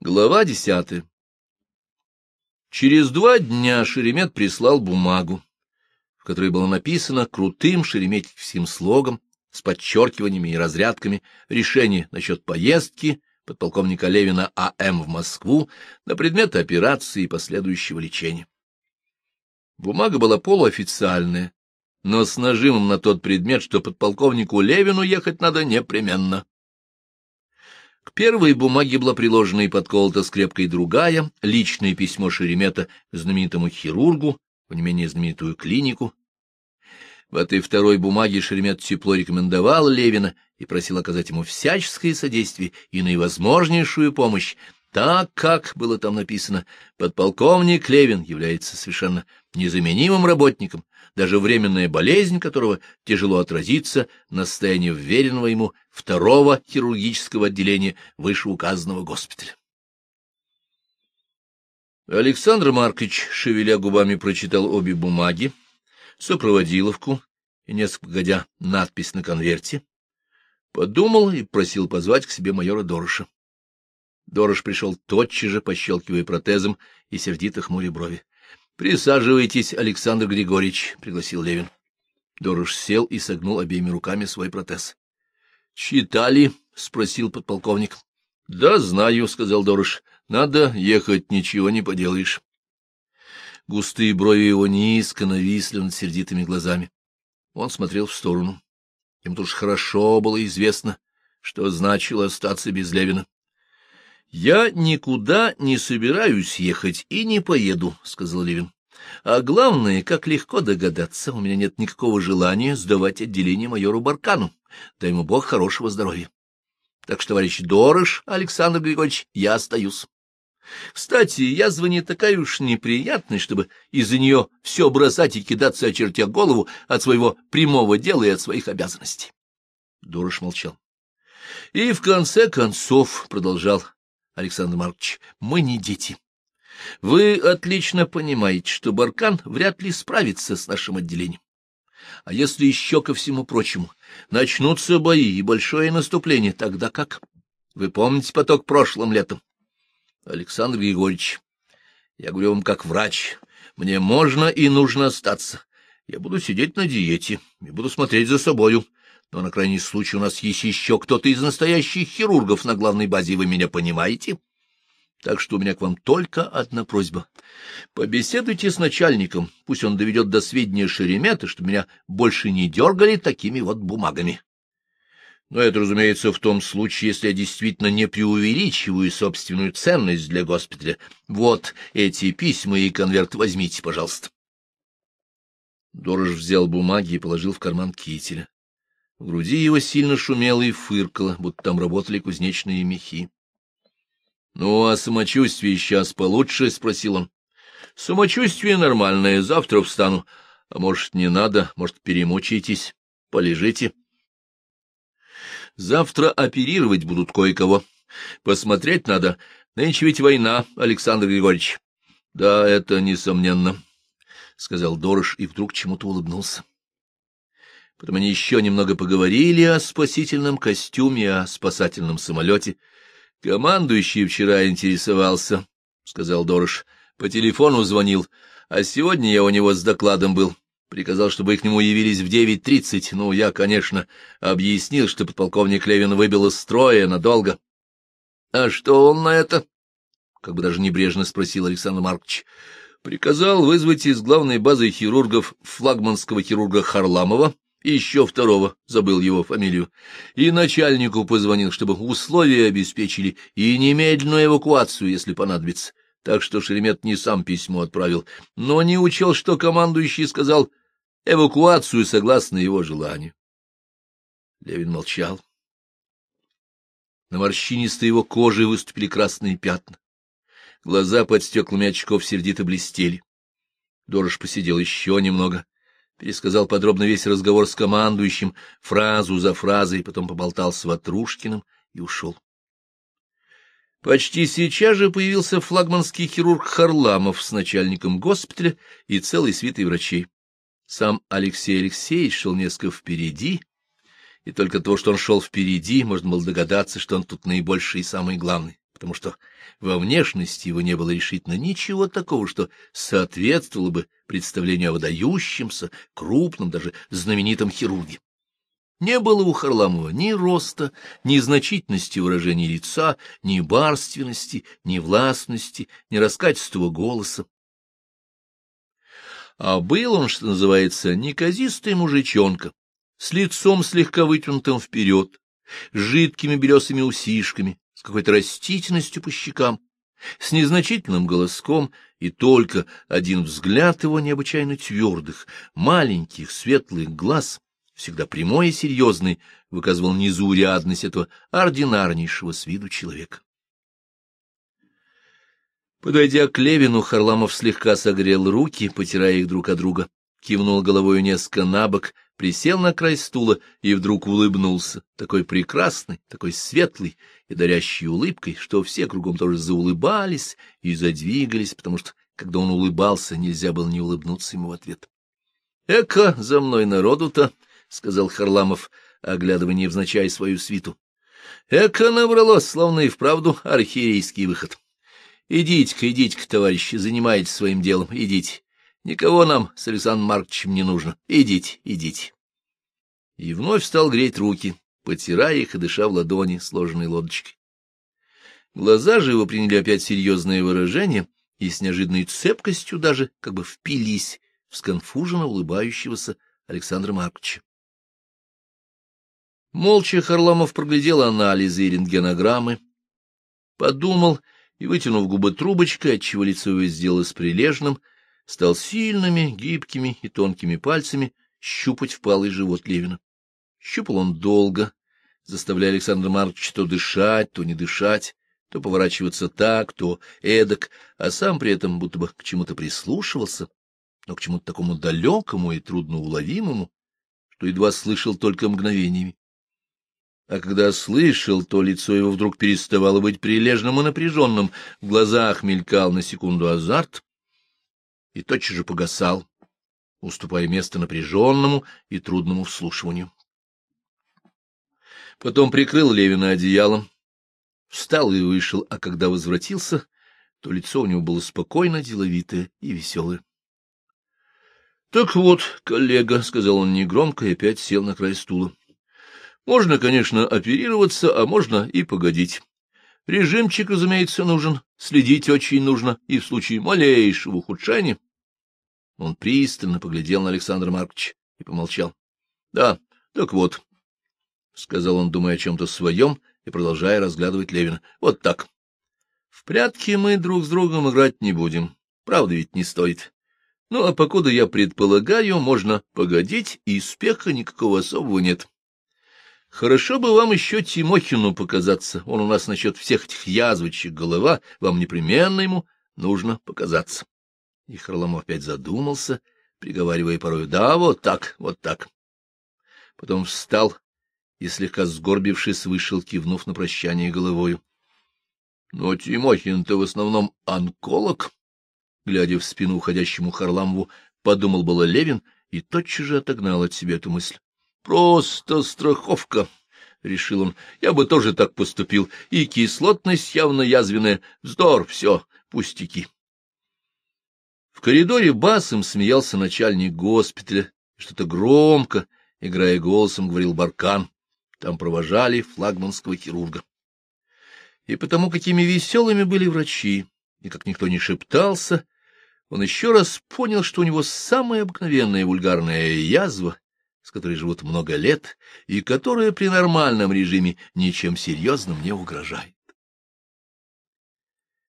Глава десятая Через два дня Шеремет прислал бумагу, в которой было написано крутым шереметьевским слогом с подчеркиваниями и разрядками решение насчет поездки подполковника Левина А.М. в Москву на предмет операции и последующего лечения. Бумага была полуофициальная, но с нажимом на тот предмет, что подполковнику Левину ехать надо непременно. К первой бумаге была приложена и подколота скрепкой другая, личное письмо Шеремета знаменитому хирургу, в не менее знаменитую клинику. В этой второй бумаге Шеремет тепло рекомендовал Левина и просил оказать ему всяческое содействие и наивозможнейшую помощь, так как, было там написано, подполковник Левин является совершенно незаменимым работником, даже временная болезнь которого тяжело отразится на состоянии вверенного ему второго хирургического отделения вышеуказанного госпиталя. Александр Маркович, шевеля губами, прочитал обе бумаги, сопроводиловку и, несколько погодя, надпись на конверте, подумал и просил позвать к себе майора Дороша. Дорож пришел тотчас же, пощелкивая протезом и сердито хмуря брови. — Присаживайтесь, Александр Григорьевич, — пригласил Левин. Дорож сел и согнул обеими руками свой протез. — Читали? — спросил подполковник. — Да, знаю, — сказал Дорож. — Надо ехать, ничего не поделаешь. Густые брови его низко нависли над сердитыми глазами. Он смотрел в сторону. Ему тоже хорошо было известно, что значило остаться без Левина. — Я никуда не собираюсь ехать и не поеду, — сказал Левин. — А главное, как легко догадаться, у меня нет никакого желания сдавать отделение майору Баркану. Дай ему Бог хорошего здоровья. Так что, товарищ Дорож, Александр Григорьевич, я остаюсь. Кстати, язва не такая уж неприятная, чтобы из-за нее все бросать и кидаться, очертя голову от своего прямого дела и от своих обязанностей. Дорож молчал. — И в конце концов, — продолжал Александр Маркович, — мы не дети. Вы отлично понимаете, что Баркан вряд ли справится с нашим отделением. А если еще ко всему прочему начнутся бои и большое наступление, тогда как? Вы помните поток прошлым летом? Александр Григорьевич, я говорю вам как врач, мне можно и нужно остаться. Я буду сидеть на диете и буду смотреть за собою. Но на крайний случай у нас есть еще кто-то из настоящих хирургов на главной базе, вы меня понимаете? Так что у меня к вам только одна просьба. Побеседуйте с начальником, пусть он доведет до сведения Шеремета, чтобы меня больше не дергали такими вот бумагами. Но это, разумеется, в том случае, если я действительно не преувеличиваю собственную ценность для госпиталя. Вот эти письма и конверт возьмите, пожалуйста. Дорож взял бумаги и положил в карман кителя. В груди его сильно шумело и фыркало, будто там работали кузнечные мехи. — Ну, а самочувствие сейчас получше? — спросил он. — Самочувствие нормальное, завтра встану. А может, не надо, может, перемучаетесь, полежите. — Завтра оперировать будут кое-кого. Посмотреть надо. Нынче ведь война, Александр Григорьевич. — Да, это несомненно, — сказал Дорож и вдруг чему-то улыбнулся. Потом они еще немного поговорили о спасительном костюме, о спасательном самолете. Командующий вчера интересовался, — сказал Дорож. По телефону звонил, а сегодня я у него с докладом был. Приказал, чтобы к нему явились в девять тридцать. Ну, я, конечно, объяснил, что подполковник Левин выбил из строя надолго. — А что он на это? — как бы даже небрежно спросил Александр Маркович. — Приказал вызвать из главной базы хирургов флагманского хирурга Харламова еще второго, забыл его фамилию, и начальнику позвонил, чтобы условия обеспечили и немедленную эвакуацию, если понадобится. Так что Шеремет не сам письмо отправил, но не учел, что командующий сказал эвакуацию согласно его желанию. Левин молчал. На морщинистой его коже выступили красные пятна. Глаза под стеклами очков сердито блестели. Дорож посидел еще немного, пересказал подробно весь разговор с командующим, фразу за фразой, потом поболтал с Ватрушкиным и ушел. Почти сейчас же появился флагманский хирург Харламов с начальником госпиталя и целой свитой врачей. Сам Алексей Алексеевич шел несколько впереди, и только то, что он шел впереди, можно было догадаться, что он тут наибольший и самый главный. Потому что во внешности его не было решительно ничего такого, что соответствовало бы представлению о выдающемся, крупном, даже знаменитом хирурге. Не было у Харламова ни роста, ни значительности выражения лица, ни барственности, ни властности, ни раскачества голоса. А был он, что называется, неказистый мужичонка, с лицом слегка вытянутым вперед, с жидкими белесыми усишками, с какой-то растительностью по щекам, с незначительным голоском, и только один взгляд его необычайно твердых, маленьких, светлых глаз, всегда прямой и серьезный, выказывал незаурядность этого ординарнейшего с виду человека. Подойдя к Левину, Харламов слегка согрел руки, потирая их друг от друга, кивнул головой несколько набок, присел на край стула и вдруг улыбнулся, такой прекрасный, такой светлый и дарящий улыбкой, что все кругом тоже заулыбались и задвигались, потому что, когда он улыбался, нельзя было не улыбнуться ему в ответ. — Эка, за мной народу-то! — сказал Харламов, оглядывая невзначай свою свиту. — Эка набралось, словно и вправду архиерейский выход. Идите-ка, идите-ка, товарищи, занимайтесь своим делом, идите. Никого нам с Александром Марковичем не нужно. Идите, идите. И вновь стал греть руки, потирая их и дыша в ладони, сложенной лодочкой. Глаза же его приняли опять серьезное выражение и с неожиданной цепкостью даже как бы впились в сконфуженно улыбающегося Александра Марковича. Молча Харламов проглядел анализы и рентгенограммы, подумал и, вытянув губы трубочкой, отчего лицо его сделалось прилежным, стал сильными, гибкими и тонкими пальцами щупать впалый живот Левина. Щупал он долго, заставляя Александра Марковича то дышать, то не дышать, то поворачиваться так, то эдак, а сам при этом будто бы к чему-то прислушивался, но к чему-то такому далекому и трудноуловимому, что едва слышал только мгновениями а когда слышал, то лицо его вдруг переставало быть прилежным и напряженным, в глазах мелькал на секунду азарт и тотчас же погасал, уступая место напряженному и трудному вслушиванию. Потом прикрыл Левина одеялом, встал и вышел, а когда возвратился, то лицо у него было спокойно, деловитое и веселое. — Так вот, коллега, — сказал он негромко и опять сел на край стула. Можно, конечно, оперироваться, а можно и погодить. Режимчик, разумеется, нужен, следить очень нужно, и в случае малейшего ухудшения. Он пристально поглядел на Александра Марковича и помолчал. — Да, так вот, — сказал он, думая о чем-то своем и продолжая разглядывать Левина. — Вот так. В прятки мы друг с другом играть не будем. Правда ведь не стоит. Ну, а покуда я предполагаю, можно погодить, и успеха никакого особого нет. Хорошо бы вам еще Тимохину показаться. Он у нас насчет всех этих язвочек голова. Вам непременно ему нужно показаться. И Харламов опять задумался, приговаривая порой «да, вот так, вот так». Потом встал и, слегка сгорбившись, вышел, кивнув на прощание головою. — Но Тимохин-то в основном онколог, — глядя в спину уходящему Харламову, подумал было Левин и тотчас же отогнал от себя эту мысль. Просто страховка, — решил он. Я бы тоже так поступил. И кислотность явно язвенная. Вздор, все, пустяки. В коридоре басом смеялся начальник госпиталя. Что-то громко, играя голосом, говорил Баркан. Там провожали флагманского хирурга. И потому, какими веселыми были врачи, и как никто не шептался, он еще раз понял, что у него самая обыкновенная вульгарная язва, с которой живут много лет и которая при нормальном режиме ничем серьезным не угрожает.